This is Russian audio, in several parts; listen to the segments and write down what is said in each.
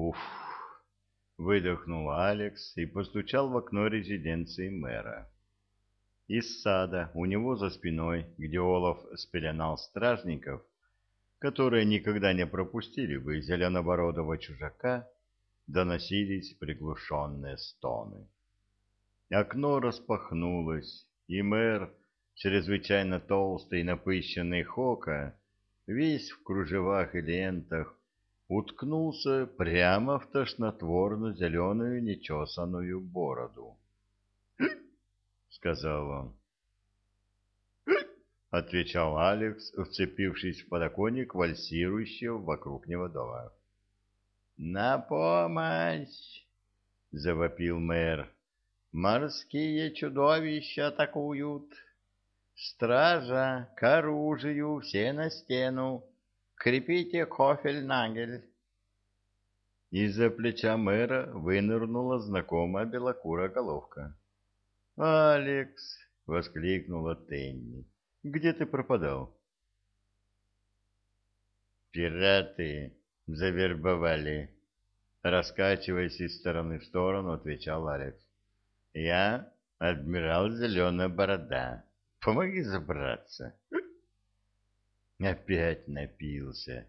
Уф! Выдохнул Алекс и постучал в окно резиденции мэра. Из сада у него за спиной, где Олаф спеленал стражников, которые никогда не пропустили бы зеленобородого чужака, доносились приглушенные стоны. Окно распахнулось, и мэр, чрезвычайно толстый и напыщенный Хока, весь в кружевах и лентах, уткнулся прямо в тошнотворно-зеленую нечесанную бороду. — сказал он. — отвечал Алекс, вцепившись в подоконник вальсирующего вокруг него дома. — На помощь! — завопил мэр. — Морские чудовища атакуют! Стража, к оружию, все на стену! Крепите кофель-нагель. Из-за плеча мэра вынырнула знакомая белокурая головка. «Алекс!» — воскликнула Тенни. «Где ты пропадал?» «Пираты завербовали!» Раскачиваясь из стороны в сторону, отвечал Алекс. «Я адмирал Зеленая Борода. Помоги забраться!» Опять напился.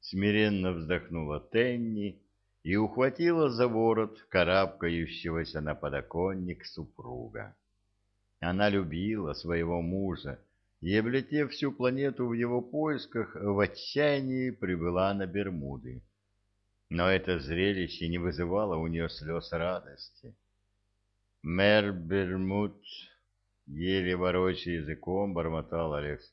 Смиренно вздохнула Тенни и ухватила за ворот карабкающегося на подоконник супруга. Она любила своего мужа и, облетев всю планету в его поисках, в отчаянии прибыла на Бермуды. Но это зрелище не вызывало у нее слез радости. «Мэр Бермуд», еле ворочая языком, бормотал Алекс,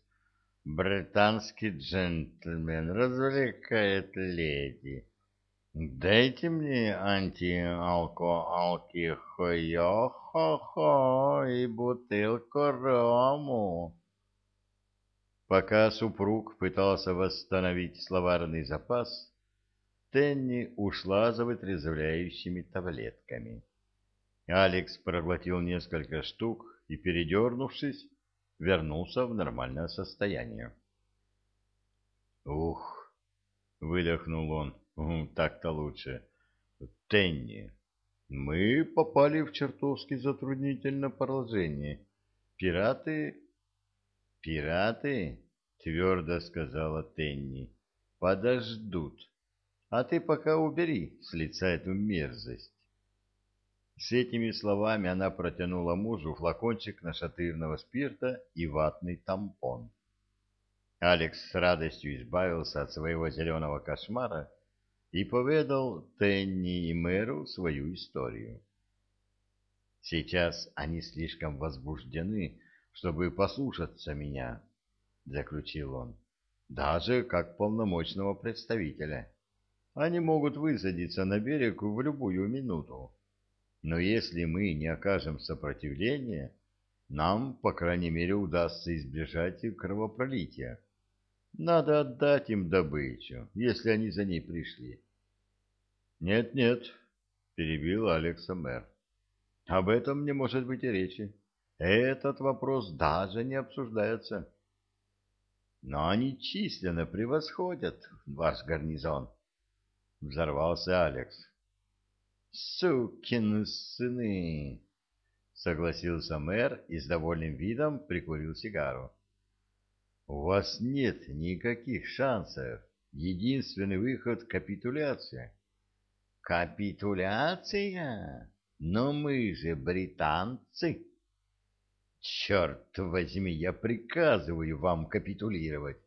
британский джентльмен развлекает леди. Дайте мне антиалко-алки-хо-хо-хо и бутылку рому. Пока супруг пытался восстановить словарный запас, Тенни ушла за вытрезвляющими таблетками. Алекс проглотил несколько штук и, передернувшись, вернулся в нормальное состояние. «Ух!» — выдохнул он. «Так-то лучше. Тенни, мы попали в чертовски затруднительное положение. Пираты...» «Пираты?» — твердо сказала Тенни. «Подождут. А ты пока убери с лица эту мерзость». С этими словами она протянула мужу флакончик нашатырного спирта и ватный тампон. Алекс с радостью избавился от своего зеленого кошмара и поведал Тенни и мэру свою историю. «Сейчас они слишком возбуждены, чтобы послушаться меня», — заключил он, — «даже как полномочного представителя. Они могут высадиться на берег в любую минуту. Но если мы не окажем сопротивления, нам, по крайней мере, удастся избежать кровопролития. Надо отдать им добычу, если они за ней пришли. «Нет, нет», — перебил Алекса мэр. «Об этом не может быть и речи. Этот вопрос даже не обсуждается». «Но они численно превосходят ваш гарнизон», — взорвался Алекс. «Сукины сыны!» — согласился мэр и с довольным видом прикурил сигару. «У вас нет никаких шансов. Единственный выход — капитуляция». «Капитуляция? Но мы же британцы!» «Черт возьми, я приказываю вам капитулировать!»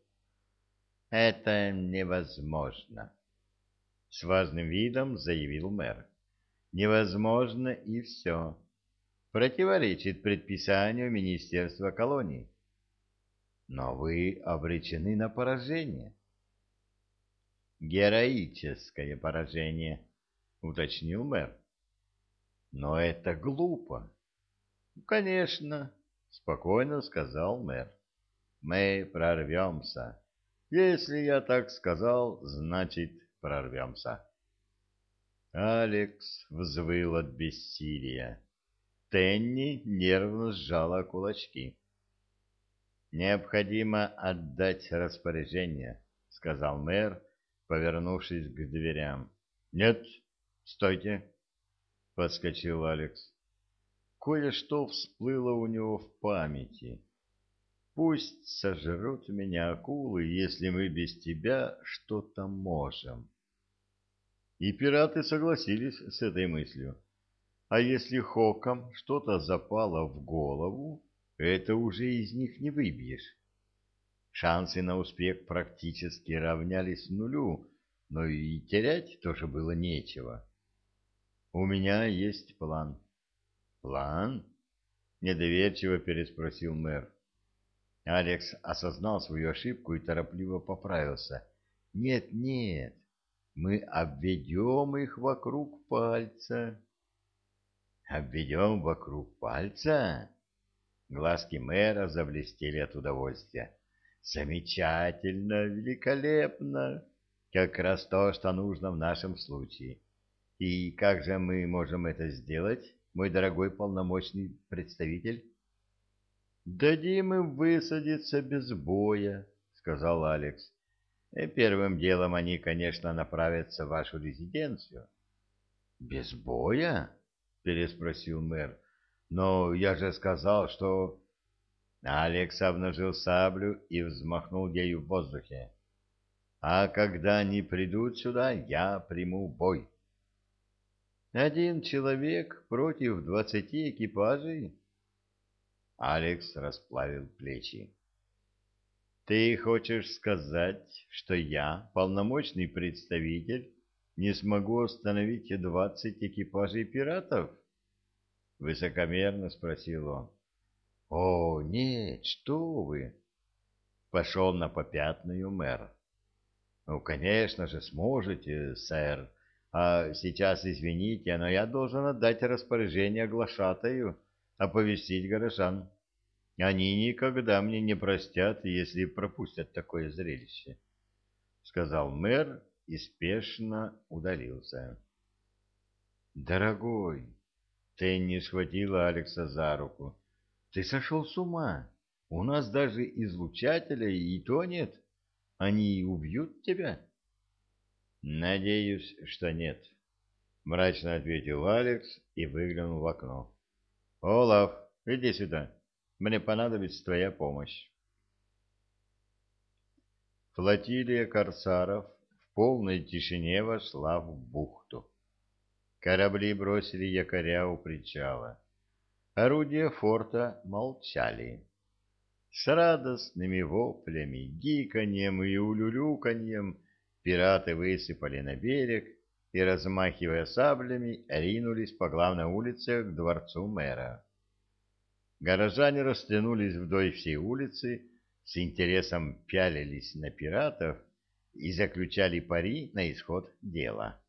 «Это невозможно!» — с важным видом заявил мэр невозможно и все. Противоречит предписанию Министерства колоний. Но вы обречены на поражение. Героическое поражение, уточнил мэр. Но это глупо. Конечно, спокойно сказал мэр. Мы прорвемся. Если я так сказал, значит прорвемся. Алекс взвыл от бессилия. Тенни нервно сжала кулачки. «Необходимо отдать распоряжение», — сказал мэр, повернувшись к дверям. Нет, стойте, подскочил Алекс. Кое-что всплыло у него в памяти. Пусть сожрут меня акулы, если мы без тебя что-то можем. И пираты согласились с этой мыслью. А если хокам что-то запало в голову, это уже из них не выбьешь. Шансы на успех практически равнялись нулю, но и терять тоже было нечего. У меня есть план. План? Недоверчиво переспросил мэр. Алекс осознал свою ошибку и торопливо поправился. Нет, нет, мы обведем их вокруг пальца. Обведем вокруг пальца? Глазки мэра заблестели от удовольствия. Замечательно, великолепно. Как раз то, что нужно в нашем случае. И как же мы можем это сделать, мой дорогой полномочный представитель? Дадим им высадиться без боя, сказал Алекс. И первым делом они, конечно, направятся в вашу резиденцию. Без боя? переспросил мэр. Но я же сказал, что Алекс обнажил саблю и взмахнул ею в воздухе. «А когда они придут сюда, я приму бой». «Один человек против двадцати экипажей?» Алекс расплавил плечи. «Ты хочешь сказать, что я, полномочный представитель, не смогу остановить двадцать экипажей пиратов?» Высокомерно спросил он. О, нет, что вы! Пошел на попятную мэр. Ну, конечно же, сможете, сэр. А сейчас, извините, но я должен отдать распоряжение глашатаю, оповестить горожан. Они никогда мне не простят, если пропустят такое зрелище, — сказал мэр и спешно удалился. — Дорогой, Тенни схватила Алекса за руку. Ты сошел с ума. У нас даже излучателя и то нет. Они убьют тебя? Надеюсь, что нет. Мрачно ответил Алекс и выглянул в окно. Олаф, иди сюда. Мне понадобится твоя помощь. Флотилия корсаров в полной тишине вошла в бухту. Корабли бросили якоря у причала. Орудия форта молчали. С радостными воплями, гиканьем и улюлюканьем пираты высыпали на берег и, размахивая саблями, ринулись по главной улице к дворцу мэра. Горожане растянулись вдоль всей улицы, с интересом пялились на пиратов и заключали пари на исход дела.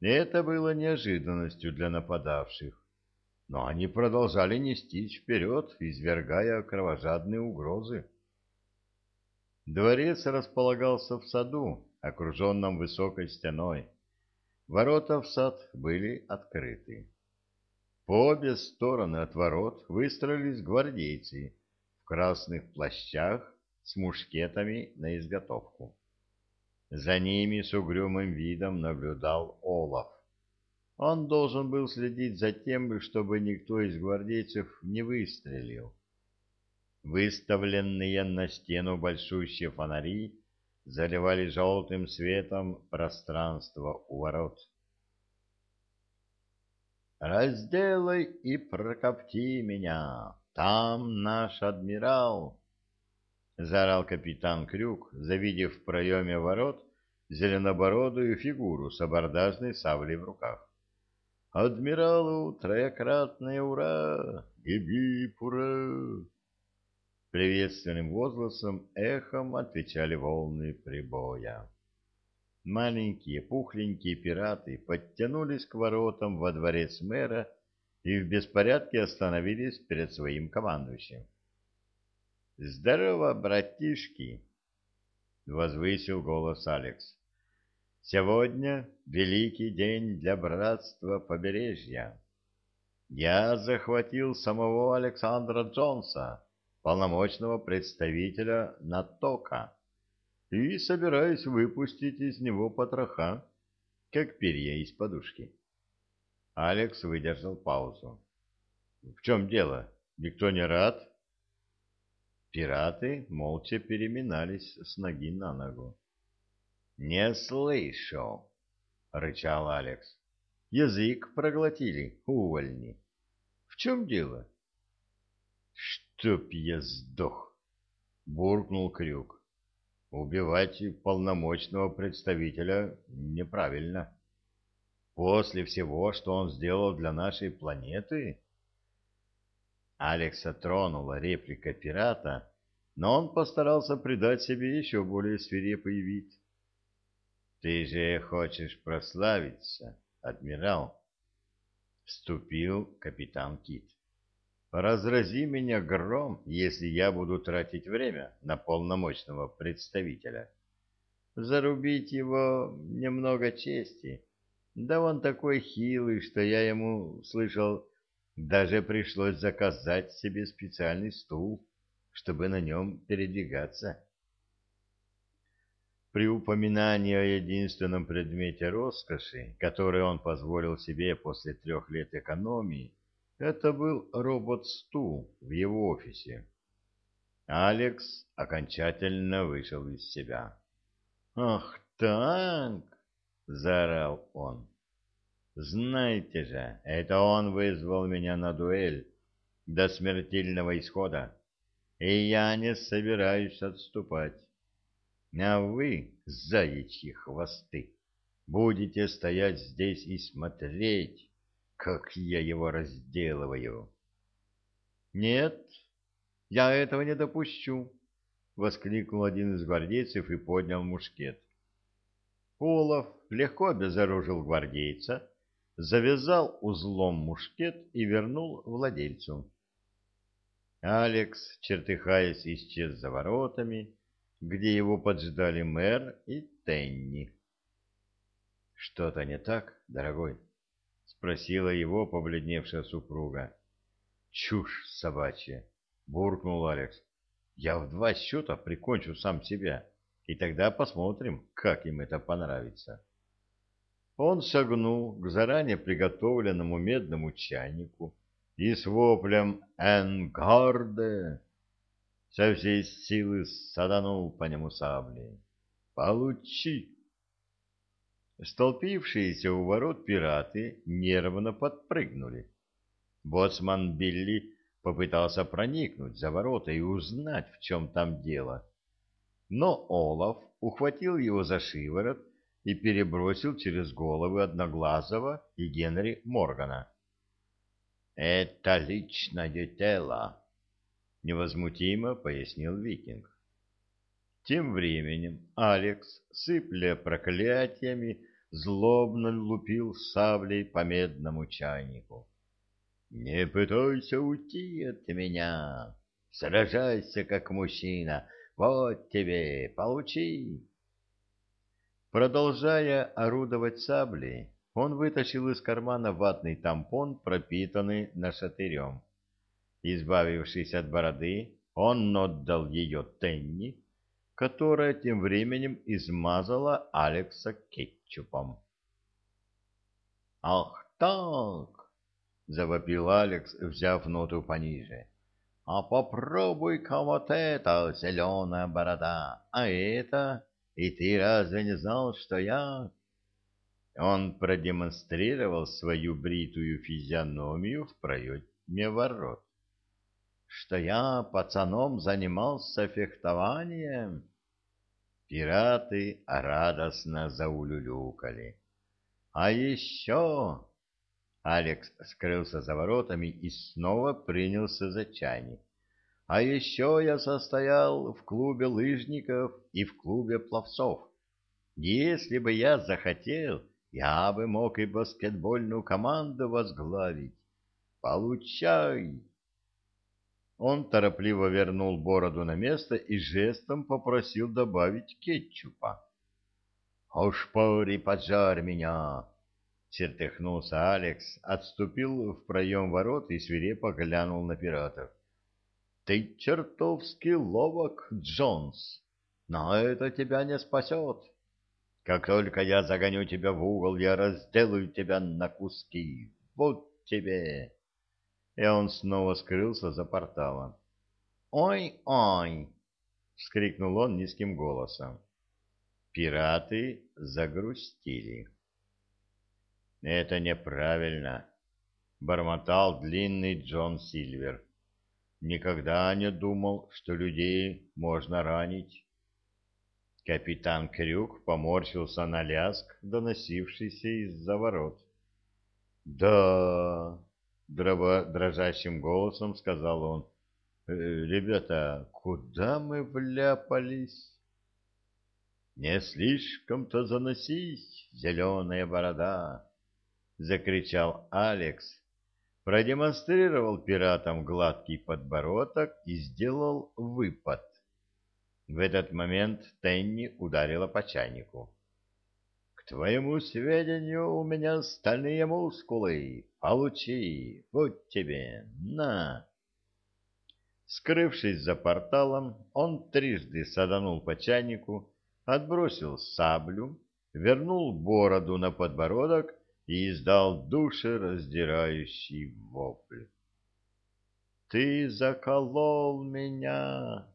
Это было неожиданностью для нападавших но они продолжали нестись вперед, извергая кровожадные угрозы. Дворец располагался в саду, окруженном высокой стеной. Ворота в сад были открыты. По обе стороны от ворот выстроились гвардейцы в красных плащах с мушкетами на изготовку. За ними с угрюмым видом наблюдал Олаф. Он должен был следить за тем, чтобы никто из гвардейцев не выстрелил. Выставленные на стену большущие фонари заливали желтым светом пространство у ворот. «Разделай и прокопти меня! Там наш адмирал!» — заорал капитан Крюк, завидев в проеме ворот зеленобородую фигуру с абордажной саблей в руках. Адмиралу троекратное ура! Гибип ура! Приветственным возгласом эхом отвечали волны прибоя. Маленькие пухленькие пираты подтянулись к воротам во дворец мэра и в беспорядке остановились перед своим командующим. «Здорово, братишки!» — возвысил голос Алекс. Сегодня великий день для братства побережья. Я захватил самого Александра Джонса, полномочного представителя Натока, и собираюсь выпустить из него потроха. как перья из подушки. Алекс выдержал паузу. — В чем дело? Никто не рад? Пираты молча переминались с ноги на ногу. — Не слышу, — рычал Алекс. — Язык проглотили, увольни. — В чем дело? — Чтоб я сдох, — буркнул Крюк. — Убивать полномочного представителя неправильно. После всего, что он сделал для нашей планеты... Алекса тронула реплика пирата, но он постарался придать себе еще более свирепый вид. «Ты же хочешь прославиться, адмирал?» Вступил капитан Кит. «Разрази меня гром, если я буду тратить время на полномочного представителя. Зарубить его немного чести. Да он такой хилый, что я ему, слышал, даже пришлось заказать себе специальный стул, чтобы на нем передвигаться. При упоминании о единственном предмете роскоши, который он позволил себе после трех лет экономии, это был робот-стул в его офисе. Алекс окончательно вышел из себя. «Ах так!» — заорал он. Знаете же, это он вызвал меня на дуэль до смертельного исхода, и я не собираюсь отступать. А вы, заячьи хвосты, будете стоять здесь и смотреть, как я его разделываю. Нет, я этого не допущу, — воскликнул один из гвардейцев и поднял мушкет. Олаф легко обезоружил гвардейца, завязал узлом мушкет и вернул владельцу. Алекс, чертыхаясь, исчез за воротами, где его поджидали мэр и Тенни. — Что-то не так, дорогой? — спросила его побледневшая супруга. — Чушь собачья! — буркнул Алекс. — Я в два счета прикончу сам себя, и тогда посмотрим, как им это понравится. — он шагнул к заранее приготовленному медному чайнику и с воплем «Энгарде!» со всей силы саданул по нему саблей. «Получи!» Столпившиеся у ворот пираты нервно подпрыгнули. Боцман Билли попытался проникнуть за ворота и узнать, в чем там дело. Но Олаф ухватил его за шиворот и перебросил через головы Одноглазого и Генри Моргана. «Это личное дело», — невозмутимо пояснил викинг. Тем временем Алекс, сыпля проклятиями, злобно лупил саблей по медному чайнику. «Не пытайся уйти от меня! Сражайся, как мужчина! Вот тебе, получи!» Продолжая орудовать саблей, он вытащил из кармана ватный тампон, пропитанный нашатырем. Избавившись от бороды, он отдал ее Тенни, которая тем временем измазала Алекса кетчупом. «Ах так!» — завопил Алекс, взяв ноту пониже. «А попробуй-ка вот это, зеленая борода, а это...» И ты разве не знал, что я...» Он продемонстрировал свою бритую физиономию в проеме ворот. «Что я пацаном занимался фехтованием?» Пираты радостно заулюлюкали. «А еще...» Алекс скрылся за воротами и снова принялся за чайник. А еще я состоял в клубе лыжников и в клубе пловцов. Если бы я захотел, я бы мог и баскетбольную команду возглавить. Получай!» Он торопливо вернул бороду на место и жестом попросил добавить кетчупа. «О, шпори, поджарь меня!» Чертыхнулся Алекс, отступил в проем ворот и свирепо глянул на пиратов. Ты чертовски ловок, Джонс, но это тебя не спасет. Как только я загоню тебя в угол, я разделаю тебя на куски. Вот тебе!» И он снова скрылся за порталом. «Ой-ой!» — вскрикнул он низким голосом. Пираты загрустили. «Это неправильно», — бормотал длинный Джон Сильвер. «Никогда не думал, что людей можно ранить». Капитан Крюк поморщился на ляск, доносившийся из-за ворот. «Да...» — дрожащим голосом сказал он. «Э, «Ребята, куда мы вляпались?» «Не слишком-то заносись, зеленая борода!» — закричал Алекс, продемонстрировал пиратам гладкий подбородок и сделал выпад. В этот момент Тенни ударила по чайнику. «К твоему сведению, у меня стальные мускулы. Получи, вот тебе, на!» Скрывшись за порталом, он трижды саданул по чайнику, отбросил саблю, вернул бороду на подбородок и издал душераздирающий вопль. «Ты заколол меня!»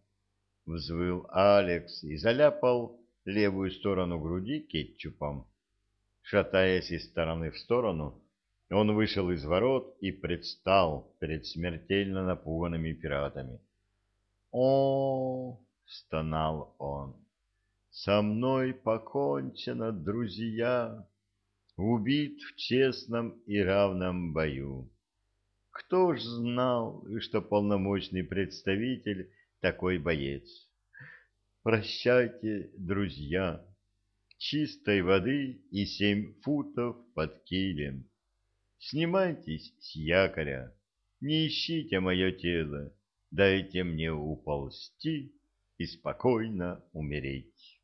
взвыл Алекс и заляпал левую сторону груди кетчупом. Шатаясь из стороны в сторону, он вышел из ворот и предстал перед смертельно напуганными пиратами. «О!» — стонал он. «Со мной покончено, друзья, убит в честном и равном бою. Кто ж знал, что полномочный представитель такой боец. Прощайте, друзья, чистой воды и семь футов под килем. Снимайтесь с якоря, не ищите мое тело, дайте мне уползти и спокойно умереть.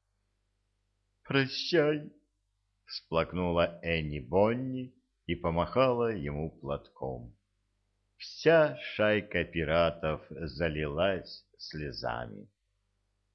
«Прощай!» — всплакнула Энни Бонни и помахала ему платком. Вся шайка пиратов залилась слезами.